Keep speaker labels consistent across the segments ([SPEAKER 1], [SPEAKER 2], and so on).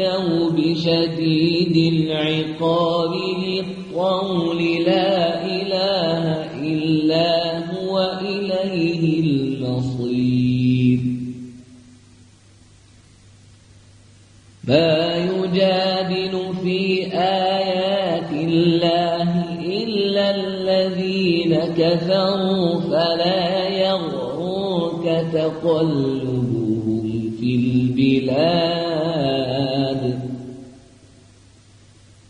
[SPEAKER 1] التوب شديد العقاب للقول لا إله إلا هو إليه المصير. ما يجادل في آيات الله إلا الذين كفروا فلا يغرك تقلبهم في البلاد.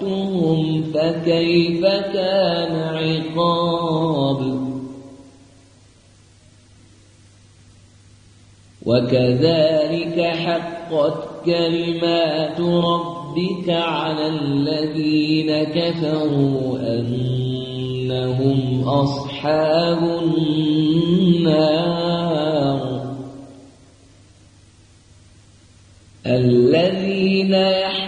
[SPEAKER 1] فأخذتهم فكيف كان عقاب وكذلك حقت كلمات ربك على الذين كفروا أنهم أصحاب النار الذين يحملون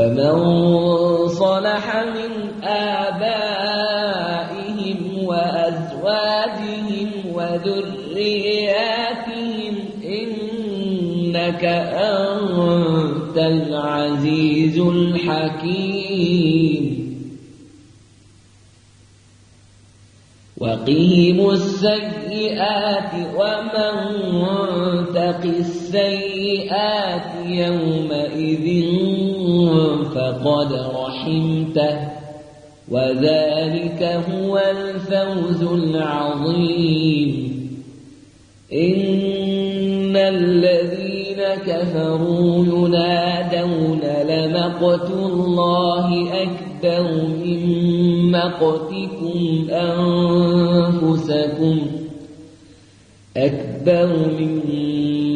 [SPEAKER 1] ومن صلح من آبائهم وأزواجهم وذرياتهم إنك أنت العزيز الحكيم. وقهم السيئات ومن تق السيئات يومئذ فقد رحمته. وذلك هو الفوز العظيم. إن الذين كفروا ينادون لمقت الله أكبر من مقتكم أنفسكم. أكبر من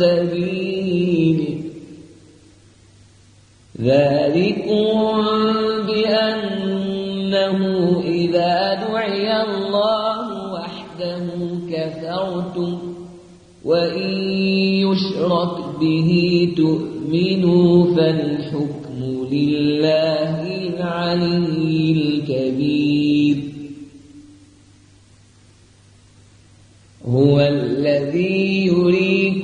[SPEAKER 1] سبيل ذلكم بأنه إذا دعي الله وحده كفرتم وإن يشرك به تؤمنوا فالحكم لله العلي الكبير. هو الذي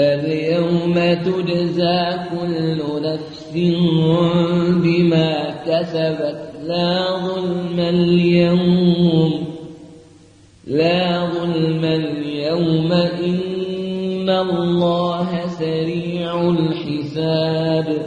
[SPEAKER 1] اليوم تجزى كل نفس بما كسبت. لا ظلم اليوم لا ظلم اليوم. إن الله سريع الحساب.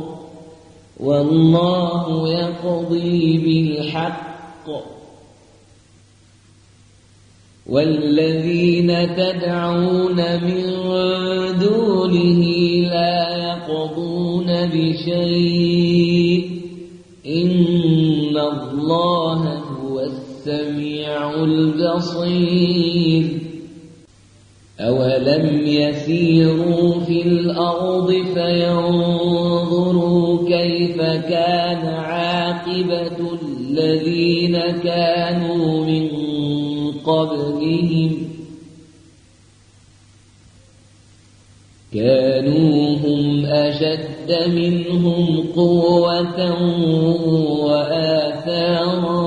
[SPEAKER 1] والله يقضي بالحق. والذين تدعون من دونه لا يقضون بشيء. إن الله هو السميع البصير. أولم يسيروا في الأرض فينظروا كيف كان عاقبة الذين كانوا من قبلهم كانوا هم أشد منهم قوة وآثارا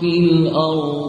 [SPEAKER 1] في الأرض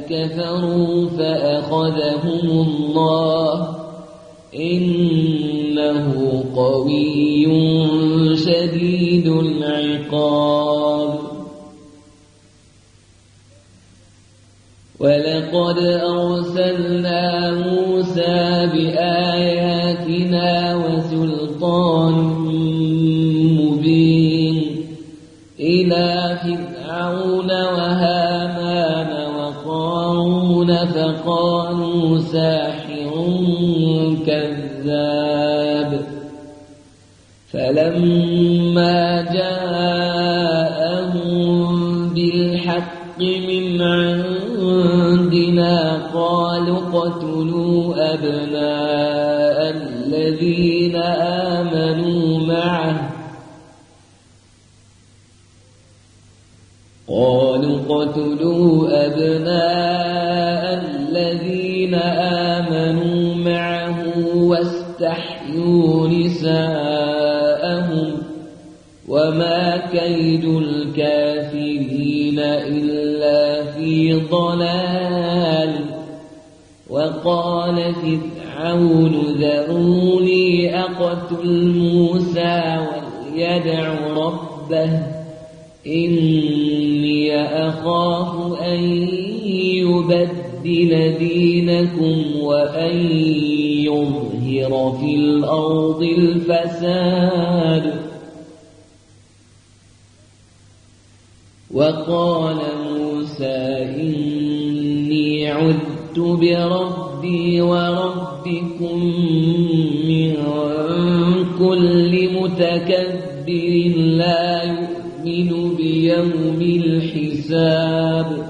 [SPEAKER 1] فكفروا فأخذهم الله إنه قوي شديد العقاب. ولقد أرسلنا فقالوا ساحر كذاب فلما جاءهم بالحق من عندنا قالوا اقتلوا أبناء الذين آمنوا معه قالوا اقتلوا أبناء آمنوا معه واستحيوا نساءهم وما كيد الكافرين إلا في ضلال. وقال فرعون ذروني أقتل موسى وليدع ربه إني أخاف أن يبدل دينكم وأن يظهر في الأرض الفساد. وقال موسى إني عدت بربي وربكم من كل متكبر لا يؤمن بيوم الحساب.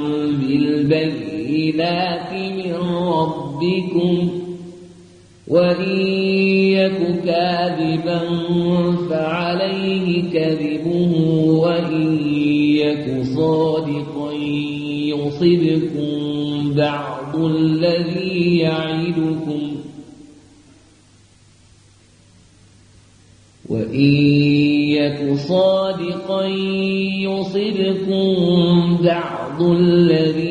[SPEAKER 1] بالبينات من ربكم وإن يك كاذبا فعليه كذبه وإن يك صادقا يصبكم بعض الذي يعدكم وإن يك صادقا يصبكم بعض الذي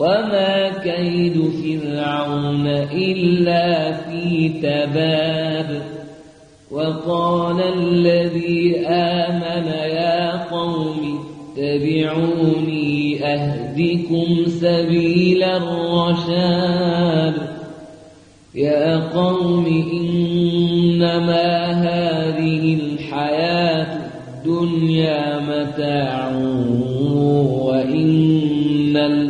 [SPEAKER 1] وما كيد فرعون إلا في تباب وقال الذي آمن يا قوم اتبعوني أهدكم سبيل الرشاد يا قوم إنما هذه الحياة الدنيا متاع وإن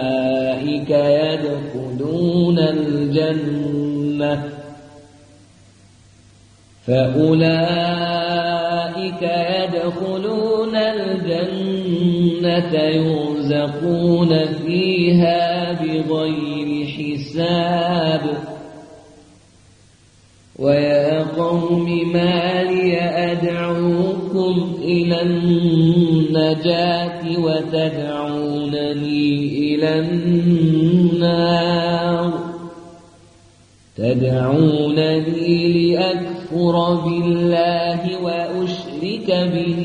[SPEAKER 1] يدخلون الجنة. فأولئك يدخلون الجنة يرزقون فيها بغير حساب. ويا قوم ما لي إلى النجاة وتدعونني إلى النار. تدعونني لأكفر بالله وأشرك به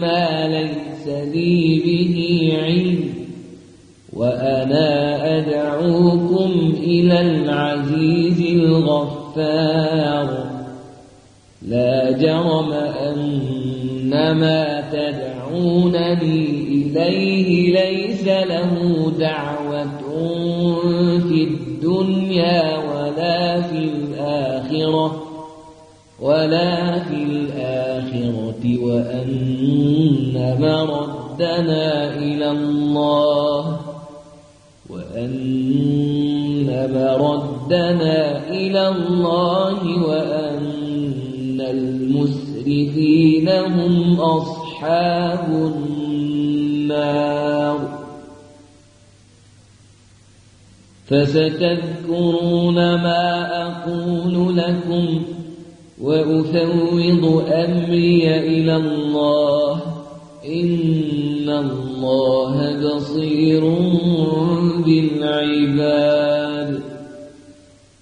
[SPEAKER 1] ما ليس لي به علم وأنا أدعوكم إلى العزيز الغفار. لا جرم أن ما تدعونني إليه ليس له دعوة في الدنيا ولا في الآخرة ولا في الآخرة وأن مردنا إلى الله وأن مردنا إلى الله وأن المسرفين هم أصحاب النار. فستذكرون ما أقول لكم وأفوض أمري إلى الله. إن الله بصير بالعباد.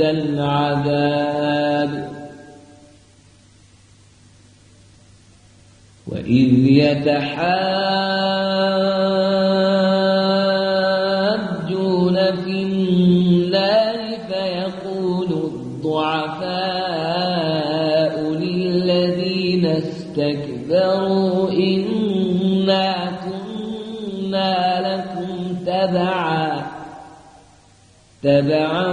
[SPEAKER 1] العذاب. وإذ يتحاجون في النار فيقول الضعفاء للذين استكبروا إنا كنا لكم تبعا تبعا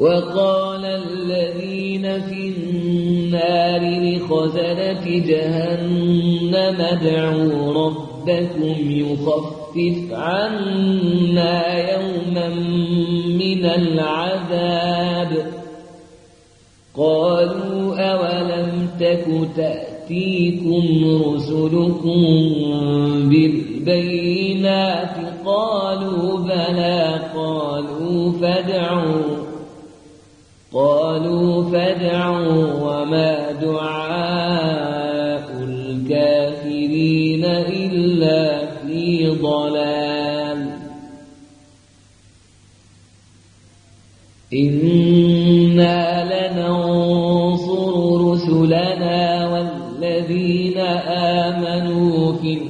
[SPEAKER 1] وقال الذين في النار لخزنة جهنم ادعوا ربكم يخفف عنا يوما من العذاب. قالوا أولم تك تأتيكم رسلكم بالبينات؟ قالوا بلى. قالوا فادعوا قالوا فادعوا وما دعاء الكافرين إلا في ضلال. إنا لننصر رسلنا والذين آمنوا في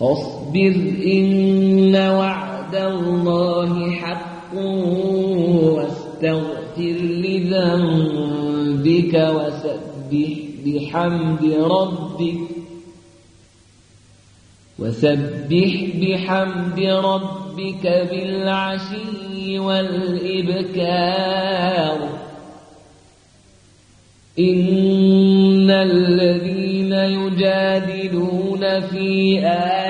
[SPEAKER 1] فاصبر إن وعد الله حق واستغفر لذنبك وسبح بحمد ربك وسبح بحمد ربك بالعشي والإبكار إن الذين يجادلون في آيات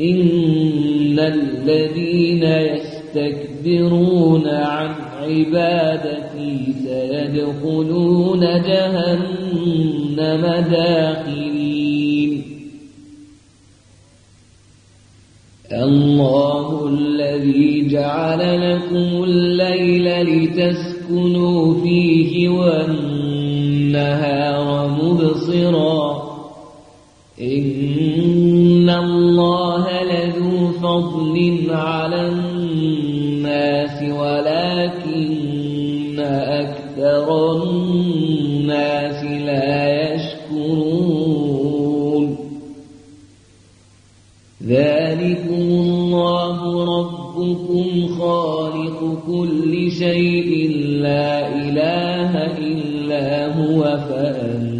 [SPEAKER 1] إن الذين يستكبرون عن عبادتي سيدخلون جهنم داخلين الله الذي جعل لكم الليل لتسكنوا فيه والنهار مبصرا إن فضل على الناس ولكن أكثر الناس لا يشكرون. ذلكم الله ربكم خالق كل شيء لا إله إلا هو فأنا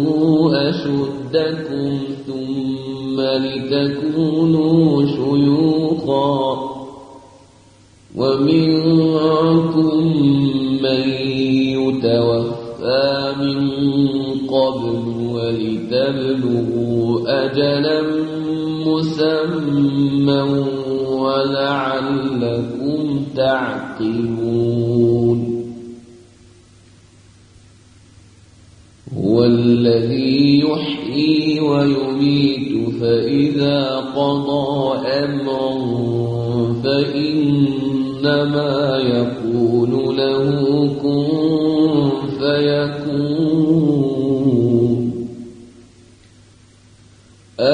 [SPEAKER 1] لتكونوا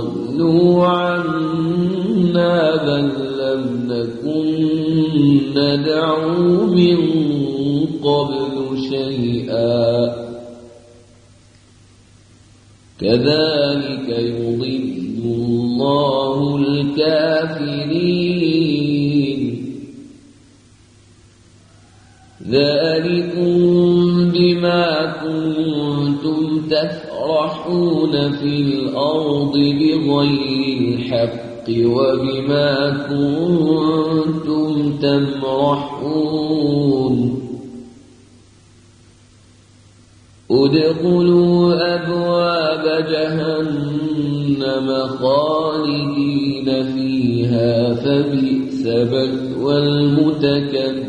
[SPEAKER 1] ضلوا عنا بل لم نكن ندعو من قبل شيئا كذلك تفرحون في الأرض بغير الحق وبما كنتم تمرحون. ادخلوا أبواب جهنم خالدين فيها فبئس مثوى المتكبرين.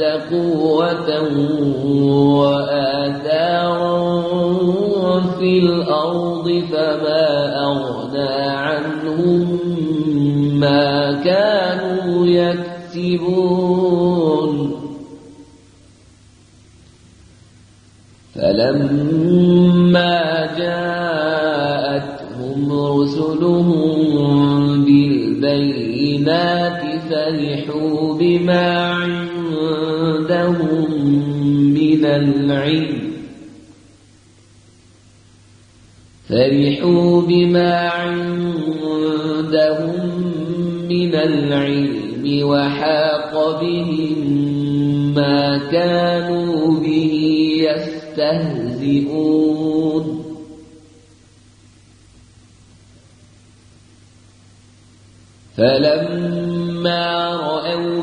[SPEAKER 1] قوة وآثارا في الأرض فما أغنى عنهم ما كانوا يكسبون فلما جاءتهم رسلهم بالبينات فرحوا بما عندهم العلم. فرحوا بما عندهم من العلم وحاق بهم ما كانوا به يستهزئون. فلما رأوا